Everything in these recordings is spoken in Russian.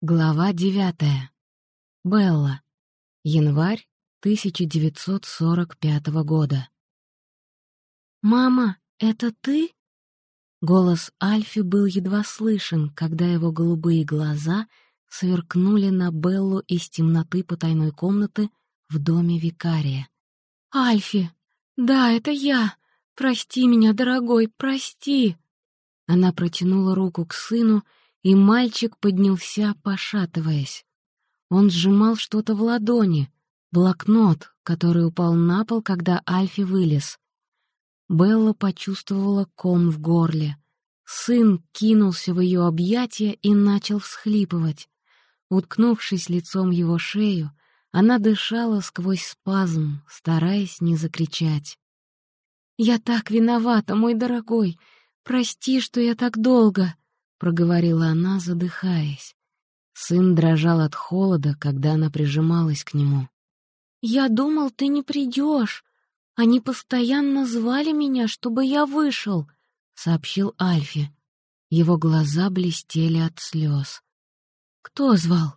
Глава девятая. Белла. Январь 1945 года. «Мама, это ты?» Голос Альфи был едва слышен, когда его голубые глаза сверкнули на Беллу из темноты потайной комнаты в доме викария. «Альфи! Да, это я! Прости меня, дорогой, прости!» Она протянула руку к сыну, и мальчик поднялся, пошатываясь. Он сжимал что-то в ладони, блокнот, который упал на пол, когда Альфи вылез. Белла почувствовала ком в горле. Сын кинулся в ее объятия и начал всхлипывать. Уткнувшись лицом его шею, она дышала сквозь спазм, стараясь не закричать. «Я так виновата, мой дорогой! Прости, что я так долго!» — проговорила она, задыхаясь. Сын дрожал от холода, когда она прижималась к нему. «Я думал, ты не придешь. Они постоянно звали меня, чтобы я вышел», — сообщил Альфи. Его глаза блестели от слез. «Кто звал?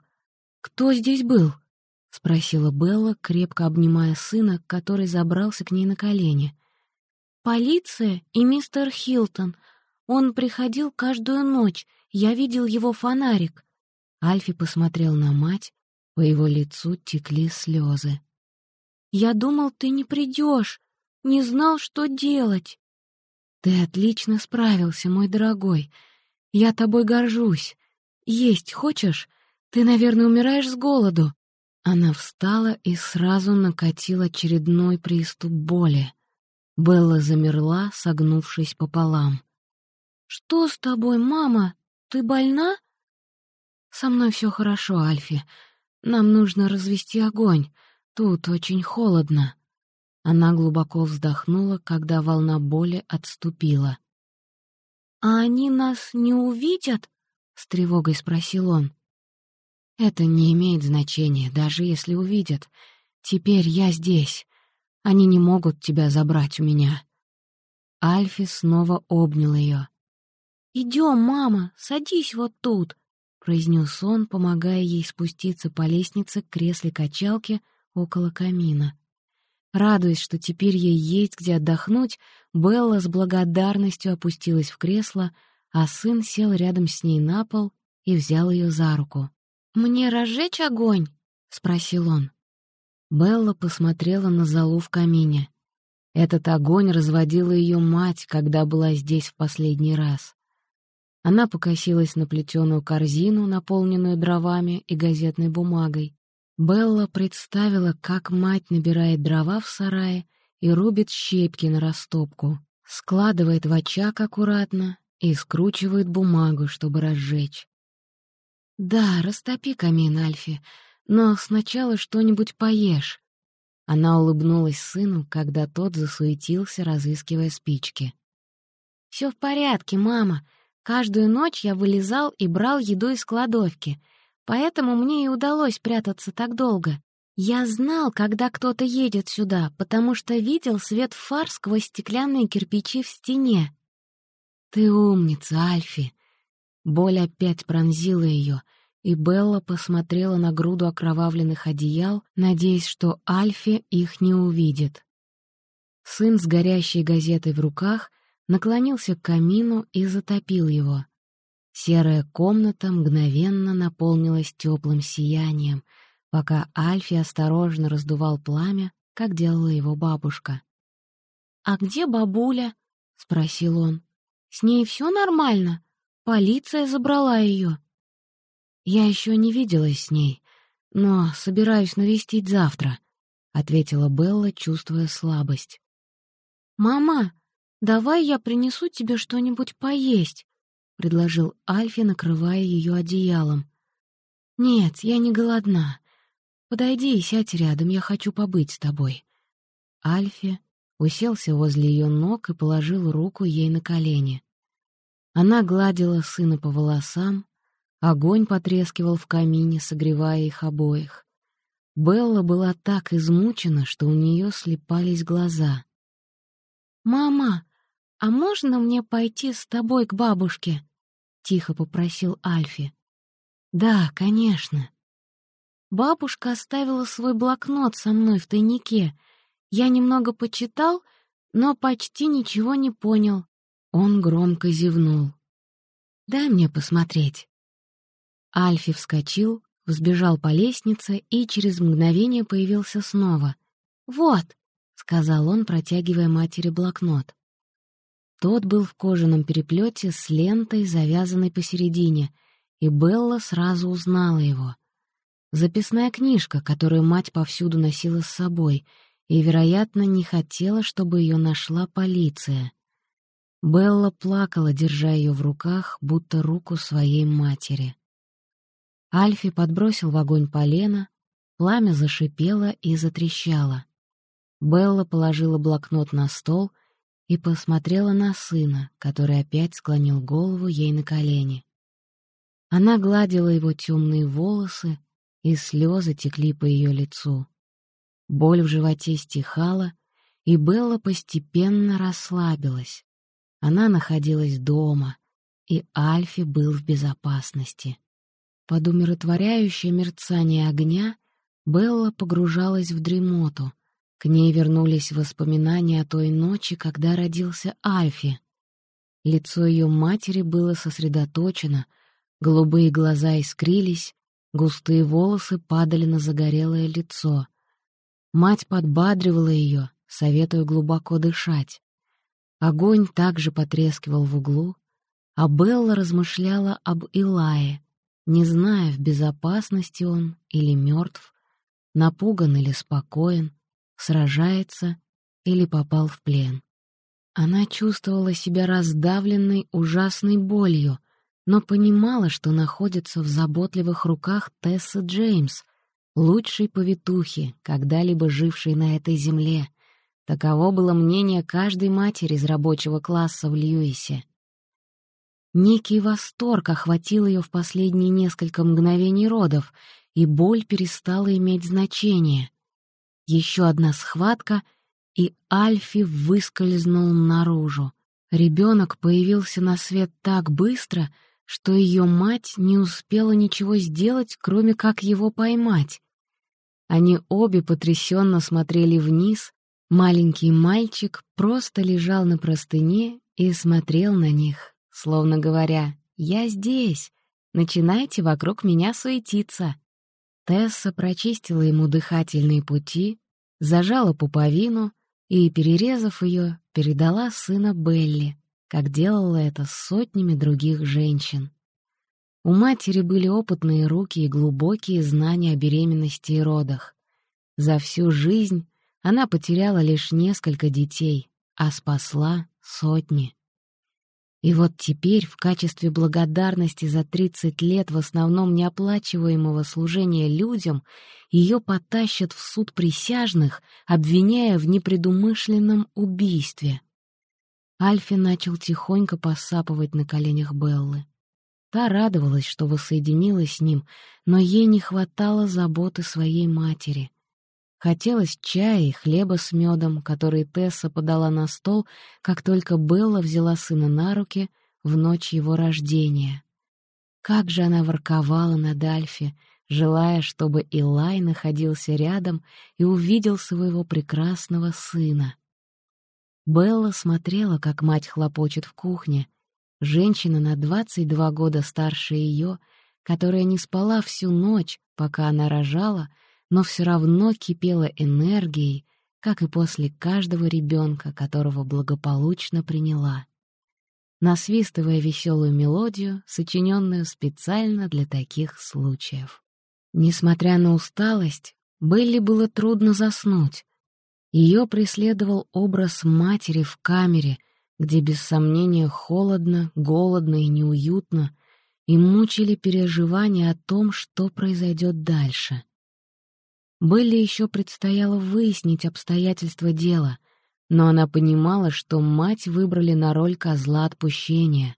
Кто здесь был?» — спросила Белла, крепко обнимая сына, который забрался к ней на колени. «Полиция и мистер Хилтон. Он приходил каждую ночь, я видел его фонарик». Альфи посмотрел на мать, по его лицу текли слезы. «Я думал, ты не придешь, не знал, что делать». «Ты отлично справился, мой дорогой. Я тобой горжусь. Есть хочешь? Ты, наверное, умираешь с голоду». Она встала и сразу накатил очередной приступ боли. Белла замерла, согнувшись пополам. «Что с тобой, мама? Ты больна?» «Со мной все хорошо, Альфи. Нам нужно развести огонь. Тут очень холодно». Она глубоко вздохнула, когда волна боли отступила. «А они нас не увидят?» — с тревогой спросил он. «Это не имеет значения, даже если увидят. Теперь я здесь. Они не могут тебя забрать у меня». Альфи снова обнял ее. «Идем, мама, садись вот тут», — произнес он, помогая ей спуститься по лестнице к кресле-качалке около камина. Радуясь, что теперь ей есть где отдохнуть, Белла с благодарностью опустилась в кресло, а сын сел рядом с ней на пол и взял ее за руку. «Мне разжечь огонь?» — спросил он. Белла посмотрела на золу в камине. Этот огонь разводила ее мать, когда была здесь в последний раз. Она покосилась на плетеную корзину, наполненную дровами и газетной бумагой. Белла представила, как мать набирает дрова в сарае и рубит щепки на растопку, складывает в очаг аккуратно и скручивает бумагу, чтобы разжечь. «Да, растопи камин, Альфи, но сначала что-нибудь поешь». Она улыбнулась сыну, когда тот засуетился, разыскивая спички. «Все в порядке, мама. Каждую ночь я вылезал и брал еду из кладовки, поэтому мне и удалось прятаться так долго. Я знал, когда кто-то едет сюда, потому что видел свет фар сквозь стеклянные кирпичи в стене. «Ты умница, Альфи!» Боль опять пронзила ее, и Белла посмотрела на груду окровавленных одеял, надеясь, что Альфи их не увидит. Сын с горящей газетой в руках — наклонился к камину и затопил его. Серая комната мгновенно наполнилась теплым сиянием, пока Альфи осторожно раздувал пламя, как делала его бабушка. «А где бабуля?» — спросил он. «С ней все нормально? Полиция забрала ее». «Я еще не виделась с ней, но собираюсь навестить завтра», — ответила Белла, чувствуя слабость. «Мама, «Давай я принесу тебе что-нибудь поесть», — предложил Альфи, накрывая ее одеялом. «Нет, я не голодна. Подойди и сядь рядом, я хочу побыть с тобой». Альфи уселся возле ее ног и положил руку ей на колени. Она гладила сына по волосам, огонь потрескивал в камине, согревая их обоих. Белла была так измучена, что у нее слепались глаза. «Мама, «А можно мне пойти с тобой к бабушке?» — тихо попросил Альфи. «Да, конечно». Бабушка оставила свой блокнот со мной в тайнике. Я немного почитал, но почти ничего не понял. Он громко зевнул. «Дай мне посмотреть». Альфи вскочил, взбежал по лестнице и через мгновение появился снова. «Вот», — сказал он, протягивая матери блокнот. Тот был в кожаном переплете с лентой, завязанной посередине, и Белла сразу узнала его. Записная книжка, которую мать повсюду носила с собой, и, вероятно, не хотела, чтобы ее нашла полиция. Белла плакала, держа ее в руках, будто руку своей матери. Альфи подбросил в огонь полено, пламя зашипело и затрещало. Белла положила блокнот на стол и посмотрела на сына, который опять склонил голову ей на колени. Она гладила его темные волосы, и слезы текли по ее лицу. Боль в животе стихала, и Белла постепенно расслабилась. Она находилась дома, и Альфи был в безопасности. Под умиротворяющее мерцание огня Белла погружалась в дремоту. К ней вернулись воспоминания о той ночи, когда родился Альфи. Лицо ее матери было сосредоточено, голубые глаза искрились, густые волосы падали на загорелое лицо. Мать подбадривала ее, советуя глубоко дышать. Огонь также потрескивал в углу, а Белла размышляла об Илае, не зная, в безопасности он или мертв, напуган или спокоен, сражается или попал в плен. Она чувствовала себя раздавленной ужасной болью, но понимала, что находится в заботливых руках Тессы Джеймс, лучшей повитухи, когда-либо жившей на этой земле — Таково было мнение каждой матери из рабочего класса в Льюисе. Некий восторг охватил ее в последние несколько мгновений родов, и боль перестала иметь значение. Еще одна схватка, и Альфи выскользнул наружу. Ребенок появился на свет так быстро, что ее мать не успела ничего сделать, кроме как его поймать. Они обе потрясенно смотрели вниз, Маленький мальчик просто лежал на простыне и смотрел на них, словно говоря «Я здесь, начинайте вокруг меня суетиться». Тесса прочистила ему дыхательные пути, зажала пуповину и, перерезав ее, передала сына Белли, как делала это с сотнями других женщин. У матери были опытные руки и глубокие знания о беременности и родах. За всю жизнь она потеряла лишь несколько детей, а спасла сотни. И вот теперь, в качестве благодарности за 30 лет в основном неоплачиваемого служения людям, ее потащат в суд присяжных, обвиняя в непредумышленном убийстве. Альфи начал тихонько посапывать на коленях Беллы. Та радовалась, что воссоединилась с ним, но ей не хватало заботы своей матери — Хотелось чая и хлеба с медом, который Тесса подала на стол, как только Белла взяла сына на руки в ночь его рождения. Как же она ворковала над Альфи, желая, чтобы Илай находился рядом и увидел своего прекрасного сына. Белла смотрела, как мать хлопочет в кухне. Женщина на 22 года старше ее, которая не спала всю ночь, пока она рожала — но все равно кипела энергией, как и после каждого ребенка, которого благополучно приняла, насвистывая веселую мелодию, сочиненную специально для таких случаев. Несмотря на усталость, Белли было трудно заснуть. Ее преследовал образ матери в камере, где без сомнения холодно, голодно и неуютно, и мучили переживания о том, что произойдет дальше. Белли еще предстояло выяснить обстоятельства дела, но она понимала, что мать выбрали на роль козла отпущения.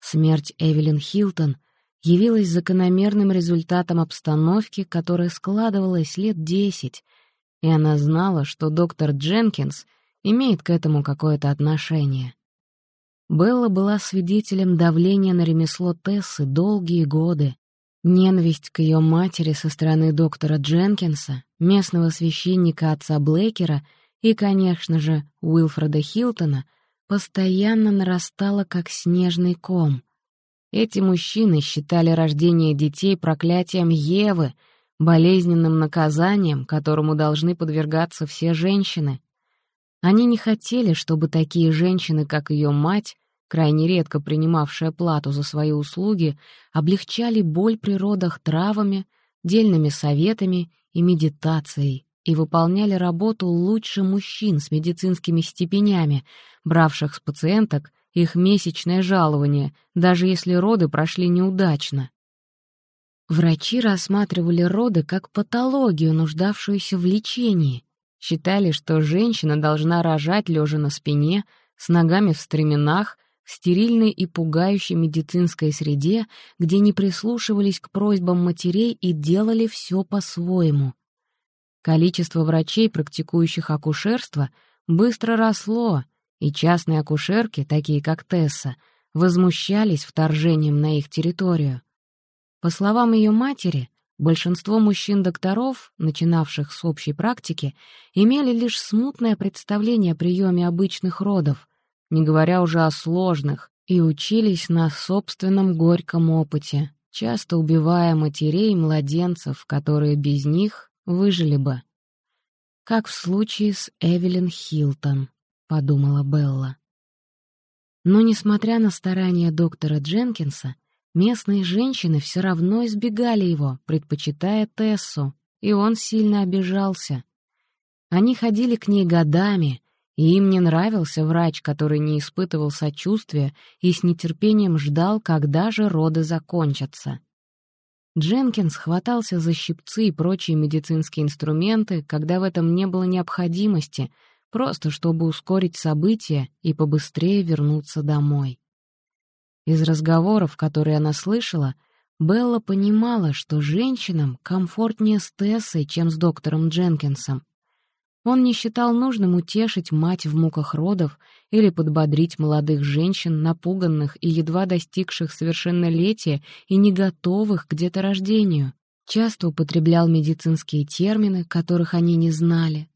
Смерть Эвелин Хилтон явилась закономерным результатом обстановки, которая складывалась лет десять, и она знала, что доктор Дженкинс имеет к этому какое-то отношение. Белла была свидетелем давления на ремесло Тессы долгие годы, Ненависть к ее матери со стороны доктора Дженкинса, местного священника отца Блейкера и, конечно же, Уилфреда Хилтона постоянно нарастала как снежный ком. Эти мужчины считали рождение детей проклятием Евы, болезненным наказанием, которому должны подвергаться все женщины. Они не хотели, чтобы такие женщины, как ее мать, крайне редко принимавшая плату за свои услуги, облегчали боль при родах травами, дельными советами и медитацией и выполняли работу лучше мужчин с медицинскими степенями, бравших с пациенток их месячное жалование, даже если роды прошли неудачно. Врачи рассматривали роды как патологию, нуждавшуюся в лечении, считали, что женщина должна рожать лежа на спине, с ногами в стременах, в стерильной и пугающей медицинской среде, где не прислушивались к просьбам матерей и делали все по-своему. Количество врачей, практикующих акушерство, быстро росло, и частные акушерки, такие как Тесса, возмущались вторжением на их территорию. По словам ее матери, большинство мужчин-докторов, начинавших с общей практики, имели лишь смутное представление о приеме обычных родов, не говоря уже о сложных, и учились на собственном горьком опыте, часто убивая матерей и младенцев, которые без них выжили бы. Как в случае с Эвелин Хилтон, подумала Белла. Но, несмотря на старания доктора Дженкинса, местные женщины все равно избегали его, предпочитая Тессу, и он сильно обижался. Они ходили к ней годами, и им не нравился врач, который не испытывал сочувствия и с нетерпением ждал, когда же роды закончатся. Дженкинс хватался за щипцы и прочие медицинские инструменты, когда в этом не было необходимости, просто чтобы ускорить события и побыстрее вернуться домой. Из разговоров, которые она слышала, Белла понимала, что женщинам комфортнее с Тессой, чем с доктором Дженкинсом, он не считал нужным утешить мать в муках родов или подбодрить молодых женщин, напуганных и едва достигших совершеннолетия и не готовых к деторождению. Часто употреблял медицинские термины, которых они не знали.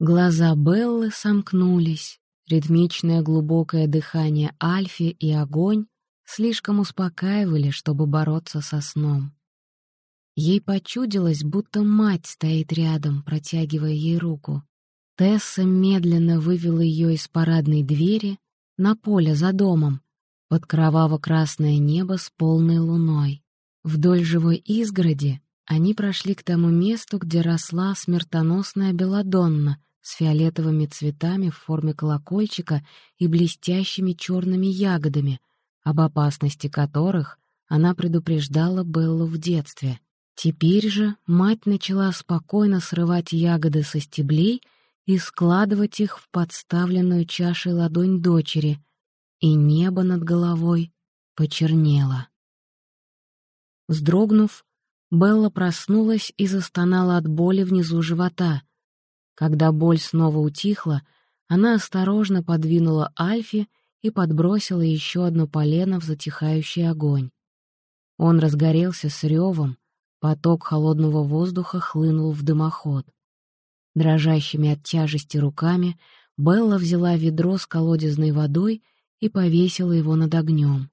Глаза Беллы сомкнулись. Ритмичное глубокое дыхание Альфи и огонь слишком успокаивали, чтобы бороться со сном. Ей почудилось, будто мать стоит рядом, протягивая ей руку. Тесса медленно вывела ее из парадной двери на поле за домом, под кроваво-красное небо с полной луной. Вдоль живой изгороди они прошли к тому месту, где росла смертоносная белодонна с фиолетовыми цветами в форме колокольчика и блестящими черными ягодами, об опасности которых она предупреждала Беллу в детстве. Теперь же мать начала спокойно срывать ягоды со стеблей и складывать их в подставленную чашей ладонь дочери, и небо над головой почернело. Вздрогнув, Белла проснулась и застонала от боли внизу живота. Когда боль снова утихла, она осторожно подвинула Альфи и подбросила еще одно полено в затихающий огонь. Он разгорелся с ревом, Поток холодного воздуха хлынул в дымоход. Дрожащими от тяжести руками Белла взяла ведро с колодезной водой и повесила его над огнем.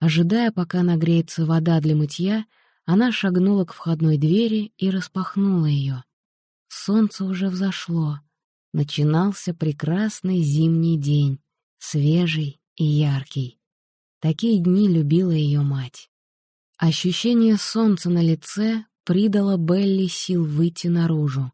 Ожидая, пока нагреется вода для мытья, она шагнула к входной двери и распахнула ее. Солнце уже взошло. Начинался прекрасный зимний день, свежий и яркий. Такие дни любила ее мать. Ощущение солнца на лице придало Белли сил выйти наружу.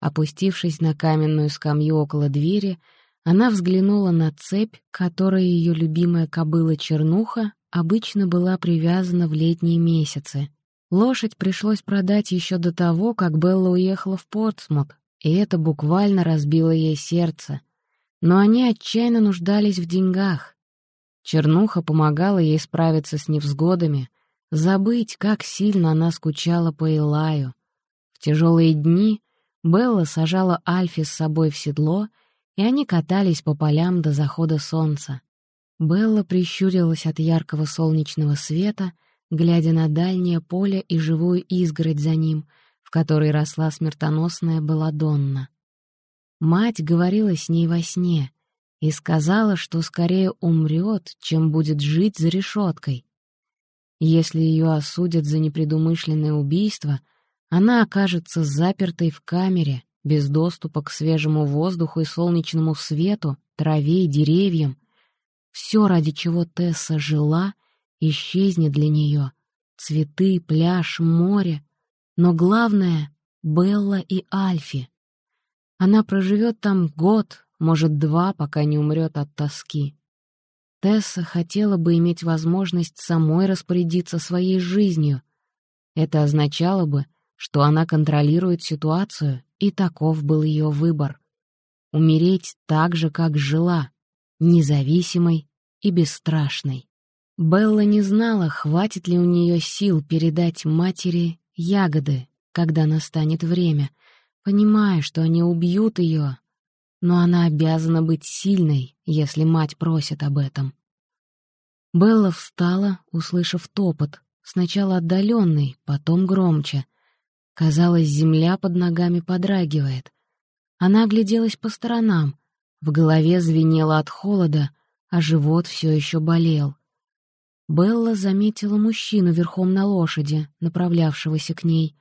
Опустившись на каменную скамью около двери, она взглянула на цепь, которой ее любимая кобыла Чернуха обычно была привязана в летние месяцы. Лошадь пришлось продать еще до того, как Белла уехала в Портсмут, и это буквально разбило ей сердце. Но они отчаянно нуждались в деньгах. Чернуха помогала ей справиться с невзгодами, забыть, как сильно она скучала по Илаю. В тяжелые дни Белла сажала Альфи с собой в седло, и они катались по полям до захода солнца. Белла прищурилась от яркого солнечного света, глядя на дальнее поле и живую изгородь за ним, в которой росла смертоносная Баладонна. Мать говорила с ней во сне и сказала, что скорее умрет, чем будет жить за решеткой. Если ее осудят за непредумышленное убийство, она окажется запертой в камере, без доступа к свежему воздуху и солнечному свету, траве и деревьям. Все, ради чего Тесса жила, исчезнет для нее. Цветы, пляж, море. Но главное — Белла и Альфи. Она проживет там год, может, два, пока не умрет от тоски. Тесса хотела бы иметь возможность самой распорядиться своей жизнью. Это означало бы, что она контролирует ситуацию, и таков был ее выбор. Умереть так же, как жила, независимой и бесстрашной. Белла не знала, хватит ли у нее сил передать матери ягоды, когда настанет время, понимая, что они убьют ее, но она обязана быть сильной, если мать просит об этом. Белла встала, услышав топот, сначала отдаленный, потом громче. Казалось, земля под ногами подрагивает. Она огляделась по сторонам, в голове звенело от холода, а живот все еще болел. Белла заметила мужчину верхом на лошади, направлявшегося к ней.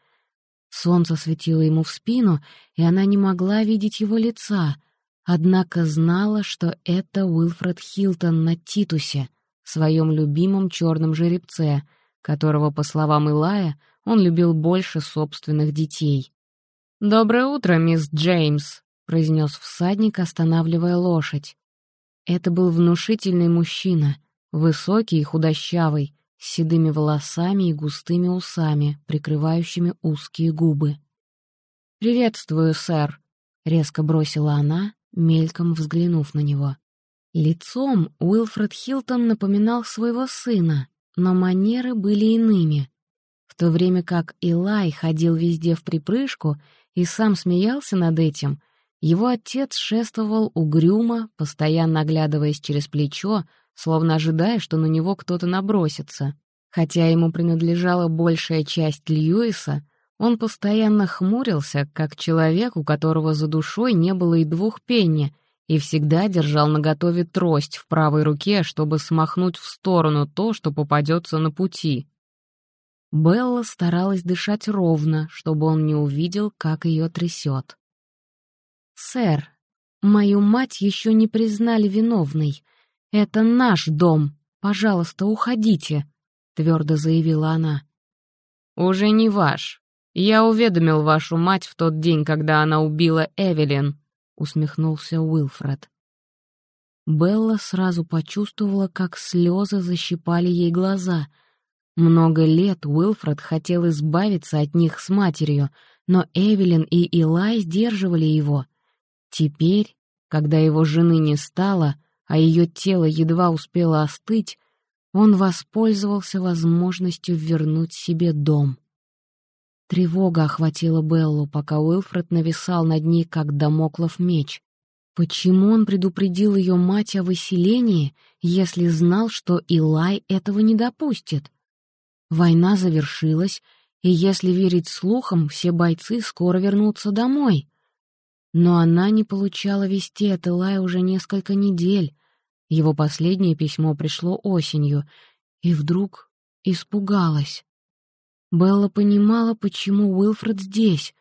Солнце светило ему в спину, и она не могла видеть его лица, однако знала, что это Уилфред Хилтон на Титусе, своем любимом черном жеребце, которого, по словам Илая, он любил больше собственных детей. «Доброе утро, мисс Джеймс», — произнес всадник, останавливая лошадь. Это был внушительный мужчина, высокий и худощавый, с седыми волосами и густыми усами, прикрывающими узкие губы. «Приветствую, сэр», — резко бросила она, мельком взглянув на него. Лицом Уилфред Хилтон напоминал своего сына, но манеры были иными. В то время как Илай ходил везде в припрыжку и сам смеялся над этим, его отец шествовал угрюмо, постоянно оглядываясь через плечо, словно ожидая, что на него кто-то набросится. Хотя ему принадлежала большая часть Льюиса, он постоянно хмурился, как человек, у которого за душой не было и двух пенни, и всегда держал наготове трость в правой руке, чтобы смахнуть в сторону то, что попадется на пути. Белла старалась дышать ровно, чтобы он не увидел, как ее трясет. «Сэр, мою мать еще не признали виновной. Это наш дом. Пожалуйста, уходите», — твердо заявила она. «Уже не ваш. Я уведомил вашу мать в тот день, когда она убила Эвелин», — усмехнулся Уилфред. Белла сразу почувствовала, как слезы защипали ей глаза. Много лет Уилфред хотел избавиться от них с матерью, но Эвелин и Илай сдерживали его. Теперь, когда его жены не стало, а ее тело едва успело остыть, он воспользовался возможностью вернуть себе дом. Тревога охватила Беллу, пока Уилфред нависал над ней, как домоклов меч. Почему он предупредил ее мать о выселении, если знал, что Илай этого не допустит? Война завершилась, и, если верить слухам, все бойцы скоро вернутся домой. Но она не получала вести от Илая уже несколько недель. Его последнее письмо пришло осенью, и вдруг испугалась. Белла понимала, почему Уилфред здесь.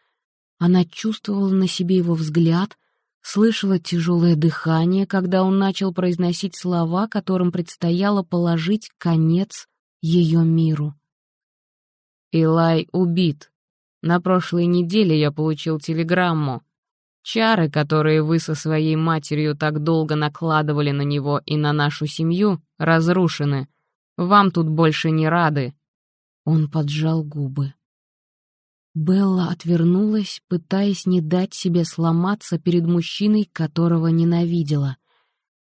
Она чувствовала на себе его взгляд, слышала тяжелое дыхание, когда он начал произносить слова, которым предстояло положить конец ее миру. «Илай убит. На прошлой неделе я получил телеграмму. Чары, которые вы со своей матерью так долго накладывали на него и на нашу семью, разрушены. Вам тут больше не рады. Он поджал губы. Белла отвернулась, пытаясь не дать себе сломаться перед мужчиной, которого ненавидела.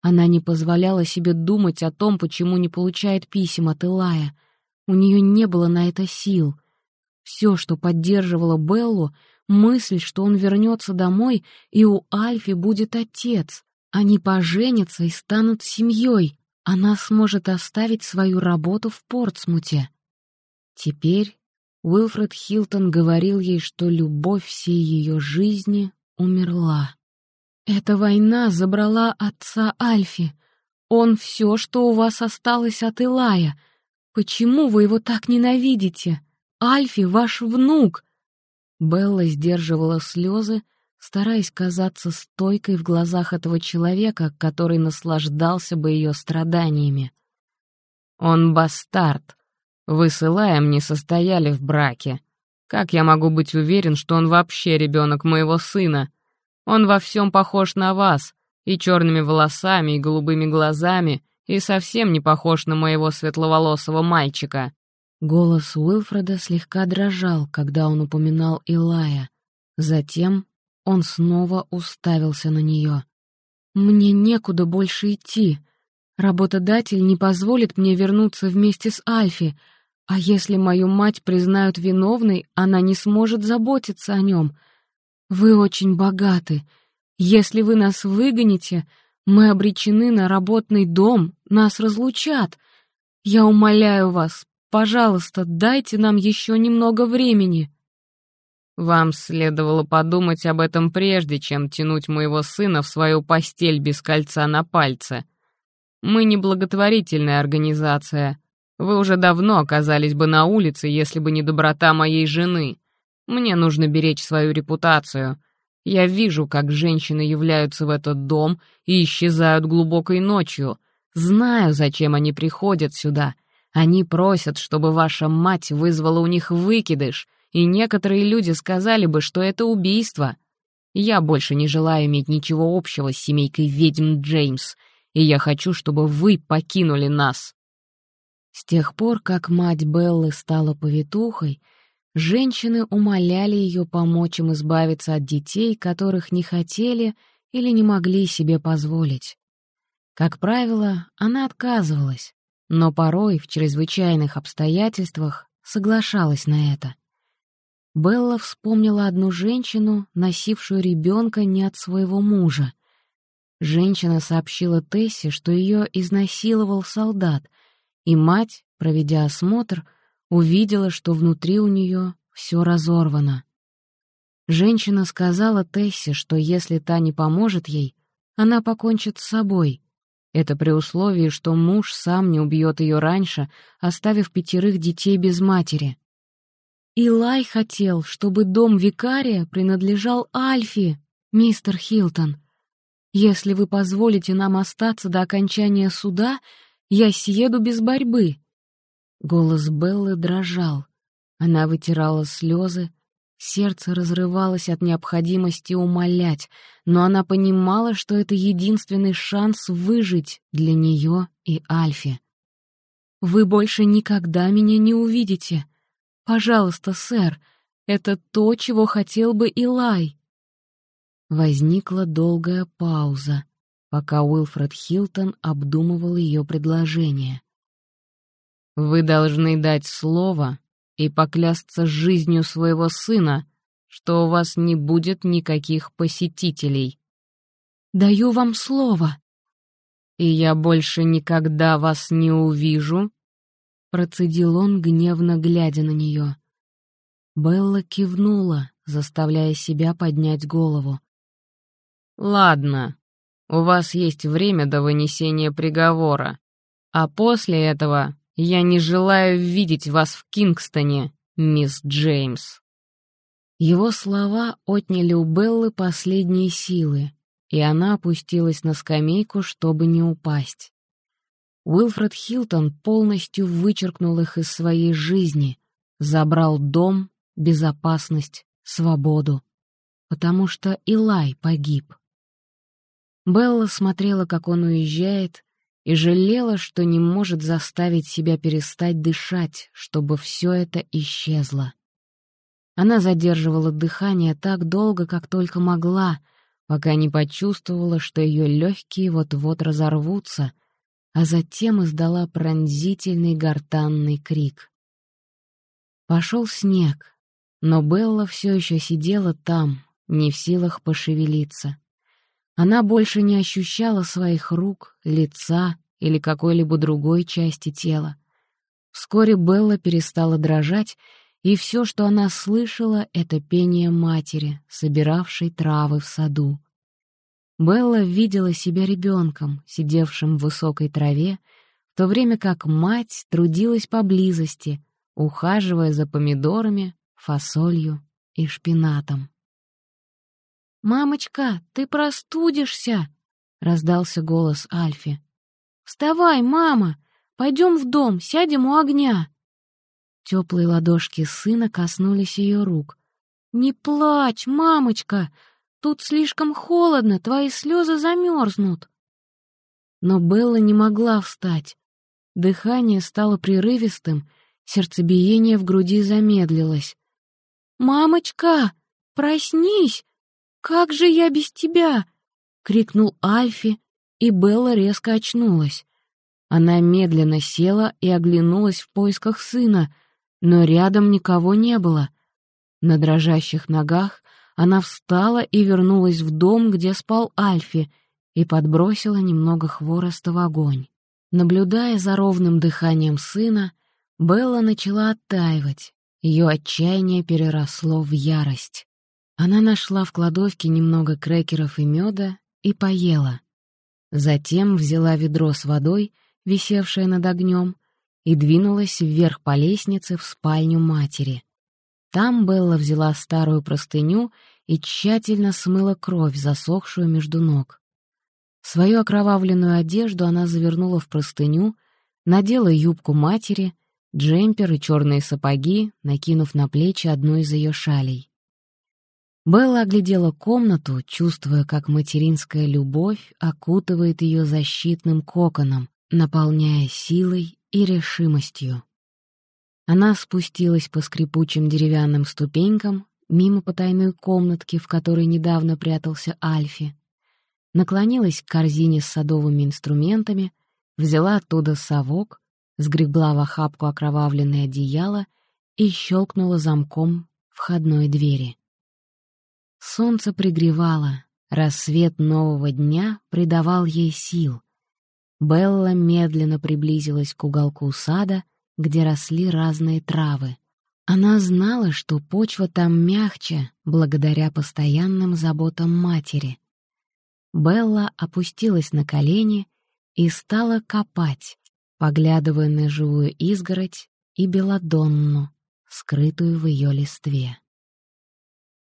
Она не позволяла себе думать о том, почему не получает писем от Илая. У нее не было на это сил. Все, что поддерживало Беллу, мысль, что он вернется домой, и у Альфи будет отец. Они поженятся и станут семьей. Она сможет оставить свою работу в Портсмуте. Теперь Уилфред Хилтон говорил ей, что любовь всей ее жизни умерла. «Эта война забрала отца Альфи. Он все, что у вас осталось от Илая. Почему вы его так ненавидите? Альфи — ваш внук!» Белла сдерживала слезы, стараясь казаться стойкой в глазах этого человека, который наслаждался бы ее страданиями. «Он бастард. Вы с Илаем не состояли в браке. Как я могу быть уверен, что он вообще ребенок моего сына? Он во всем похож на вас, и черными волосами, и голубыми глазами, и совсем не похож на моего светловолосого мальчика». Голос Уилфреда слегка дрожал, когда он упоминал Илая. Затем он снова уставился на нее. «Мне некуда больше идти. Работодатель не позволит мне вернуться вместе с Альфи, а если мою мать признают виновной, она не сможет заботиться о нем. Вы очень богаты. Если вы нас выгоните, мы обречены на работный дом, нас разлучат. Я умоляю вас, пожалуйста, дайте нам еще немного времени». Вам следовало подумать об этом прежде, чем тянуть моего сына в свою постель без кольца на пальце. Мы не благотворительная организация. Вы уже давно оказались бы на улице, если бы не доброта моей жены. Мне нужно беречь свою репутацию. Я вижу, как женщины являются в этот дом и исчезают глубокой ночью. Знаю, зачем они приходят сюда. Они просят, чтобы ваша мать вызвала у них выкидыш — и некоторые люди сказали бы, что это убийство. Я больше не желаю иметь ничего общего с семейкой ведьм Джеймс, и я хочу, чтобы вы покинули нас». С тех пор, как мать Беллы стала повитухой, женщины умоляли ее помочь им избавиться от детей, которых не хотели или не могли себе позволить. Как правило, она отказывалась, но порой в чрезвычайных обстоятельствах соглашалась на это. Белла вспомнила одну женщину, носившую ребенка не от своего мужа. Женщина сообщила Тессе, что ее изнасиловал солдат, и мать, проведя осмотр, увидела, что внутри у нее все разорвано. Женщина сказала Тессе, что если та не поможет ей, она покончит с собой. Это при условии, что муж сам не убьет ее раньше, оставив пятерых детей без матери. Илай хотел, чтобы дом викария принадлежал Альфе, мистер Хилтон. Если вы позволите нам остаться до окончания суда, я съеду без борьбы». Голос Беллы дрожал. Она вытирала слезы, сердце разрывалось от необходимости умолять, но она понимала, что это единственный шанс выжить для нее и Альфи. «Вы больше никогда меня не увидите», Пожалуйста, сэр, это то, чего хотел бы Илай. Возникла долгая пауза, пока Уилфред Хилтон обдумывал ее предложение. «Вы должны дать слово и поклясться жизнью своего сына, что у вас не будет никаких посетителей». «Даю вам слово». «И я больше никогда вас не увижу Процедил он, гневно глядя на нее. Белла кивнула, заставляя себя поднять голову. «Ладно, у вас есть время до вынесения приговора, а после этого я не желаю видеть вас в Кингстоне, мисс Джеймс». Его слова отняли у Беллы последние силы, и она опустилась на скамейку, чтобы не упасть. Уилфред Хилтон полностью вычеркнул их из своей жизни, забрал дом, безопасность, свободу, потому что Илай погиб. Белла смотрела, как он уезжает, и жалела, что не может заставить себя перестать дышать, чтобы все это исчезло. Она задерживала дыхание так долго, как только могла, пока не почувствовала, что ее легкие вот-вот разорвутся — а затем издала пронзительный гортанный крик. Пошел снег, но Белла все еще сидела там, не в силах пошевелиться. Она больше не ощущала своих рук, лица или какой-либо другой части тела. Вскоре Белла перестала дрожать, и все, что она слышала, — это пение матери, собиравшей травы в саду. Белла видела себя ребенком, сидевшим в высокой траве, в то время как мать трудилась поблизости, ухаживая за помидорами, фасолью и шпинатом. «Мамочка, ты простудишься!» — раздался голос Альфи. «Вставай, мама! Пойдем в дом, сядем у огня!» Теплые ладошки сына коснулись ее рук. «Не плачь, мамочка! Тут слишком холодно, твои слезы замерзнут!» Но Белла не могла встать. Дыхание стало прерывистым, сердцебиение в груди замедлилось. «Мамочка, проснись! Как же я без тебя?» — крикнул Альфи, и Белла резко очнулась. Она медленно села и оглянулась в поисках сына, но рядом никого не было. На дрожащих ногах она встала и вернулась в дом, где спал Альфи, и подбросила немного хвороста в огонь. Наблюдая за ровным дыханием сына, Белла начала оттаивать. Ее отчаяние переросло в ярость. Она нашла в кладовке немного крекеров и меда и поела. Затем взяла ведро с водой, висевшее над огнем, и двинулась вверх по лестнице в спальню матери. Там Белла взяла старую простыню и тщательно смыла кровь, засохшую между ног. Свою окровавленную одежду она завернула в простыню, надела юбку матери, джемпер и черные сапоги, накинув на плечи одну из ее шалей. Белла оглядела комнату, чувствуя, как материнская любовь окутывает ее защитным коконом, наполняя силой и решимостью. Она спустилась по скрипучим деревянным ступенькам мимо потайной комнатки, в которой недавно прятался Альфи, наклонилась к корзине с садовыми инструментами, взяла оттуда совок, сгребла в охапку окровавленное одеяло и щелкнула замком входной двери. Солнце пригревало, рассвет нового дня придавал ей сил. Белла медленно приблизилась к уголку сада, где росли разные травы. Она знала, что почва там мягче, благодаря постоянным заботам матери. Белла опустилась на колени и стала копать, поглядывая на живую изгородь и белодонну, скрытую в ее листве.